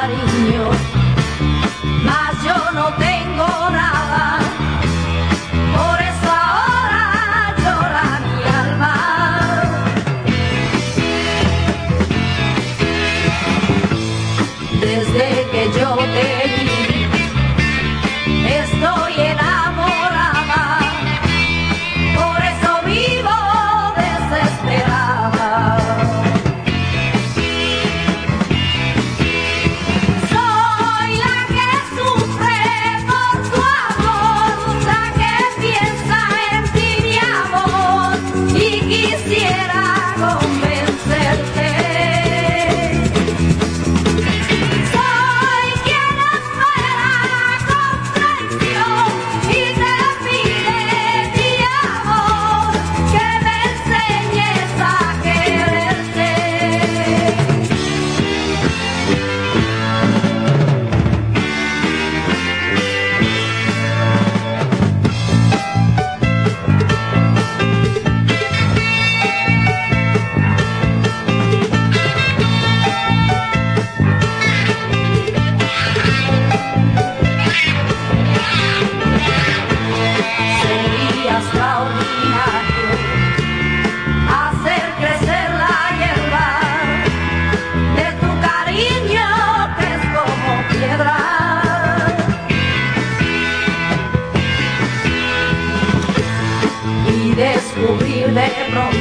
body. hacer crecer la hierba de tu cariño que es como piedra y descubrirme pronto.